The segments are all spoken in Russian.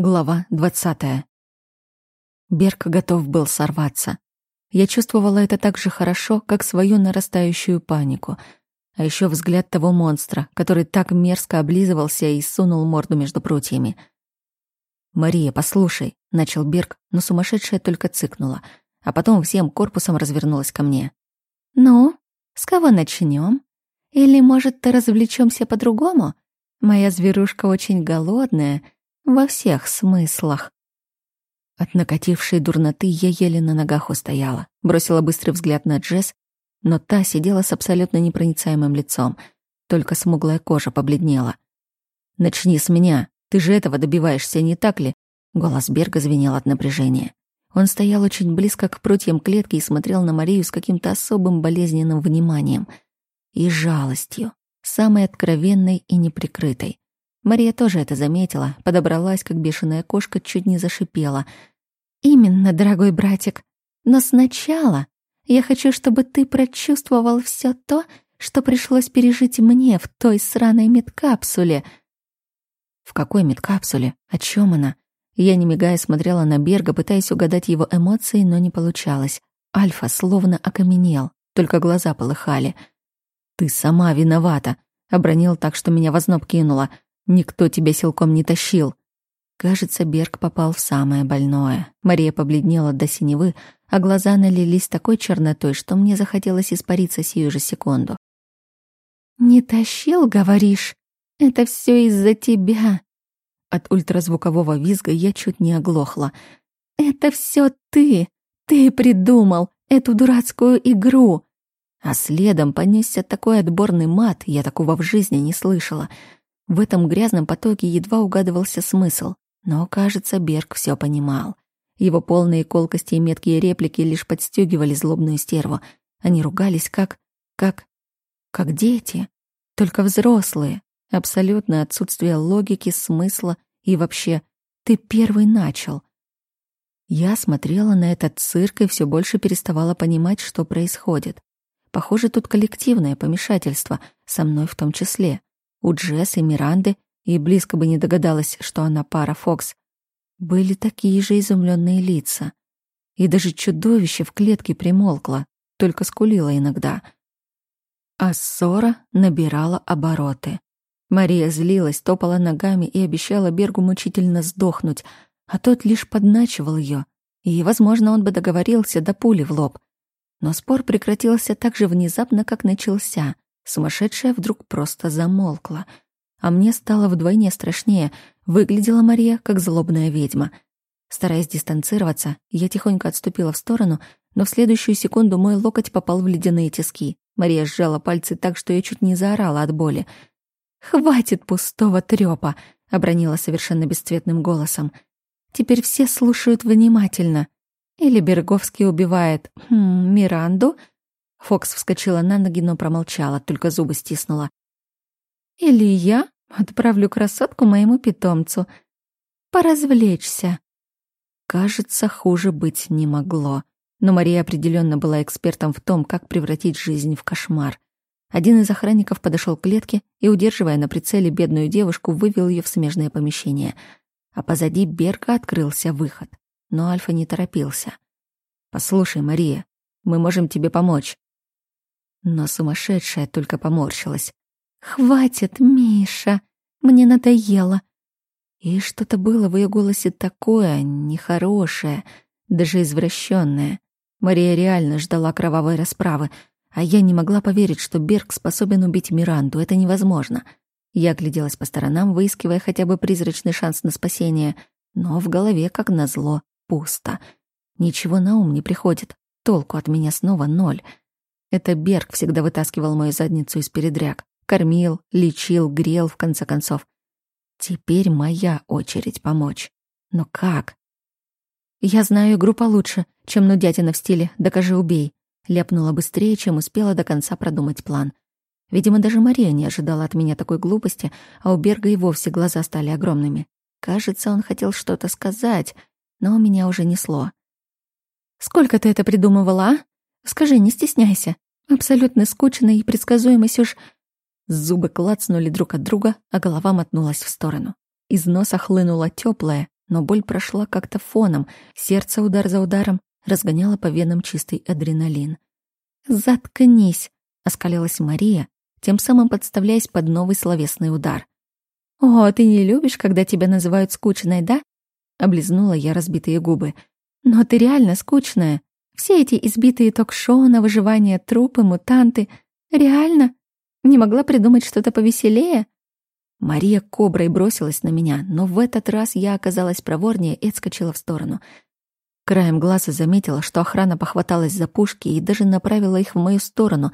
Глава двадцатая. Берг готов был сорваться. Я чувствовала это так же хорошо, как свою нарастающую панику. А еще взгляд того монстра, который так мерзко облизывался и сунул морду между прутьями. «Мария, послушай», — начал Берг, но сумасшедшая только цыкнула, а потом всем корпусом развернулась ко мне. «Ну, с кого начнем? Или, может, развлечемся по-другому? Моя зверушка очень голодная», — во всех смыслах. От накатившей дурноты я еле на ногах устояла. Бросила быстрый взгляд на Джесс, но та сидела с абсолютно непроницаемым лицом. Только смуглая кожа побледнела. «Начни с меня. Ты же этого добиваешься, не так ли?» Голос Берга звенел от напряжения. Он стоял очень близко к прутьям клетки и смотрел на Марию с каким-то особым болезненным вниманием и жалостью, самой откровенной и неприкрытой. Мария тоже это заметила, подобралась, как бешеная кошка, чуть не зашипела. «Именно, дорогой братик. Но сначала я хочу, чтобы ты прочувствовал все то, что пришлось пережить мне в той сраной медкапсуле». «В какой медкапсуле? О чем она?» Я, не мигая, смотрела на Берга, пытаясь угадать его эмоции, но не получалось. Альфа словно окаменел, только глаза полыхали. «Ты сама виновата», — обронил так, что меня в озноб кинуло — Никто тебя силком не тащил. Кажется, Берг попал в самое больное. Мария побледнела до синевы, а глаза налились такой чернотой, что мне захотелось испариться сию же секунду. «Не тащил, говоришь? Это все из-за тебя!» От ультразвукового визга я чуть не оглохла. «Это все ты! Ты придумал эту дурацкую игру!» А следом понесся такой отборный мат, я такого в жизни не слышала — в этом грязном потоке едва угадывался смысл, но, кажется, Берг все понимал. Его полные колкости и меткие реплики лишь подстегивали злобную стерву. Они ругались как... как... как дети. Только взрослые. Абсолютное отсутствие логики, смысла и вообще «ты первый начал». Я смотрела на этот цирк и все больше переставала понимать, что происходит. Похоже, тут коллективное помешательство, со мной в том числе. У Джесс и Миранды, и близко бы не догадалась, что она пара Фокс, были такие же изумленные лица. И даже чудовище в клетке примолкло, только скулило иногда. А ссора набирала обороты. Мария злилась, топала ногами и обещала Бергу мучительно сдохнуть, а тот лишь подначивал ее, и, возможно, он бы договорился до пули в лоб. Но спор прекратился так же внезапно, как начался — Сумасшедшая вдруг просто замолкла. А мне стало вдвойне страшнее. Выглядела Мария как злобная ведьма. Стараясь дистанцироваться, я тихонько отступила в сторону, но в следующую секунду мой локоть попал в ледяные тиски. Мария сжала пальцы так, что я чуть не заорала от боли. «Хватит пустого трёпа!» — обронила совершенно бесцветным голосом. «Теперь все слушают внимательно. Или Берговский убивает хм, Миранду, Фокс вскочила на ноги, но промолчала, только зубы стиснула. «Или я отправлю красотку моему питомцу. Поразвлечься». Кажется, хуже быть не могло. Но Мария определенно была экспертом в том, как превратить жизнь в кошмар. Один из охранников подошел к клетке и, удерживая на прицеле бедную девушку, вывел ее в смежное помещение. А позади Берка открылся выход. Но Альфа не торопился. «Послушай, Мария, мы можем тебе помочь но сумасшедшая только поморщилась. «Хватит, Миша! Мне надоело!» И что-то было в ее голосе такое, нехорошее, даже извращенное. Мария реально ждала кровавой расправы, а я не могла поверить, что Берг способен убить Миранду. Это невозможно. Я огляделась по сторонам, выискивая хотя бы призрачный шанс на спасение, но в голове, как назло, пусто. Ничего на ум не приходит. Толку от меня снова ноль — это Берг всегда вытаскивал мою задницу из передряг. Кормил, лечил, грел, в конце концов. Теперь моя очередь помочь. Но как? «Я знаю игру получше, чем нудятина в стиле «докажи, убей», — ляпнула быстрее, чем успела до конца продумать план. Видимо, даже Мария не ожидала от меня такой глупости, а у Берга и вовсе глаза стали огромными. Кажется, он хотел что-то сказать, но у меня уже несло. «Сколько ты это придумывала, а?» Скажи, не стесняйся. Абсолютно скучный и предсказуемый сюж... Зубы клацнули друг от друга, а голова мотнулась в сторону. Из носа хлынула теплая, но боль прошла как-то фоном, сердце удар за ударом разгоняло по венам чистый адреналин. «Заткнись!» — оскалилась Мария, тем самым подставляясь под новый словесный удар. «О, ты не любишь, когда тебя называют скучной, да?» — облизнула я разбитые губы. «Но ты реально скучная. Все эти избитые ток-шоу на выживание, трупы, мутанты. Реально? Не могла придумать что-то повеселее?» Мария коброй бросилась на меня, но в этот раз я оказалась проворнее и отскочила в сторону. Краем глаза заметила, что охрана похваталась за пушки и даже направила их в мою сторону,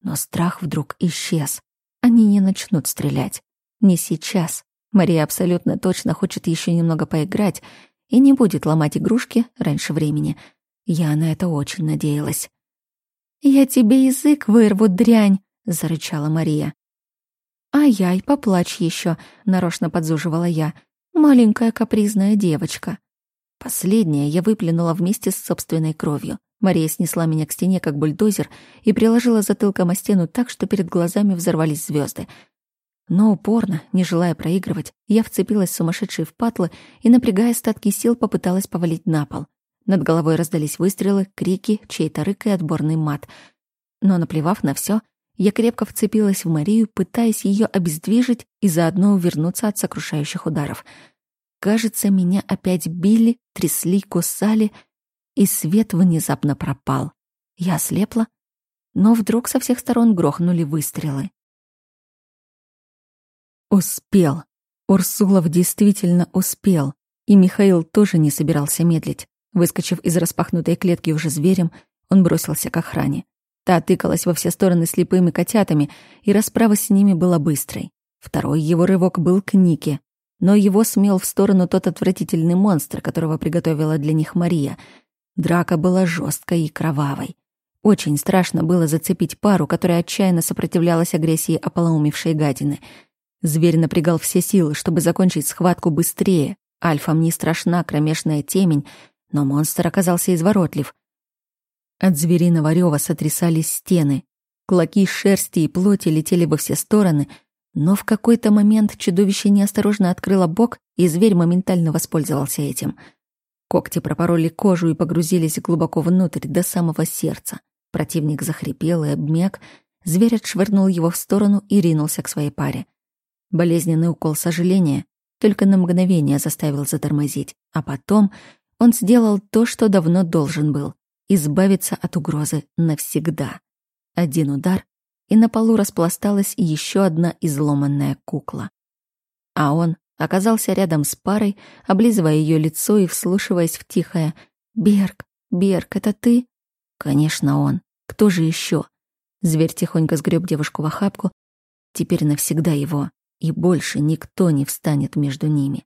но страх вдруг исчез. Они не начнут стрелять. Не сейчас. Мария абсолютно точно хочет еще немного поиграть и не будет ломать игрушки раньше времени. Я на это очень надеялась. «Я тебе язык вырву, дрянь!» — зарычала Мария. «Ай-яй, поплачь еще, нарочно подзуживала я. «Маленькая капризная девочка». Последнее я выплюнула вместе с собственной кровью. Мария снесла меня к стене, как бульдозер, и приложила затылком о стену так, что перед глазами взорвались звезды. Но упорно, не желая проигрывать, я вцепилась сумасшедшей в патлы и, напрягая остатки сил, попыталась повалить на пол. Над головой раздались выстрелы, крики, чей-то рык и отборный мат. Но, наплевав на все, я крепко вцепилась в Марию, пытаясь ее обездвижить и заодно увернуться от сокрушающих ударов. Кажется, меня опять били, трясли, кусали, и свет внезапно пропал. Я ослепла, но вдруг со всех сторон грохнули выстрелы. Успел. Урсулов действительно успел. И Михаил тоже не собирался медлить. Выскочив из распахнутой клетки уже зверем, он бросился к охране. Та тыкалась во все стороны слепыми котятами, и расправа с ними была быстрой. Второй его рывок был к Нике, но его смел в сторону тот отвратительный монстр, которого приготовила для них Мария. Драка была жесткой и кровавой. Очень страшно было зацепить пару, которая отчаянно сопротивлялась агрессии ополоумевшей гадины. Зверь напрягал все силы, чтобы закончить схватку быстрее. Альфам не страшна кромешная темень, но монстр оказался изворотлив. От звериного рёва сотрясались стены. Клоки шерсти и плоти летели во все стороны, но в какой-то момент чудовище неосторожно открыло бок, и зверь моментально воспользовался этим. Когти пропороли кожу и погрузились глубоко внутрь, до самого сердца. Противник захрипел и обмяк, зверь отшвырнул его в сторону и ринулся к своей паре. Болезненный укол сожаления только на мгновение заставил затормозить, а потом он сделал то, что давно должен был избавиться от угрозы навсегда. Один удар, и на полу распласталась еще одна изломанная кукла. А он оказался рядом с парой, облизывая ее лицо и вслушиваясь в тихое «Берг, Берг, это ты?» Конечно, он. Кто же еще? Зверь тихонько сгреб девушку в охапку. Теперь навсегда его, и больше никто не встанет между ними.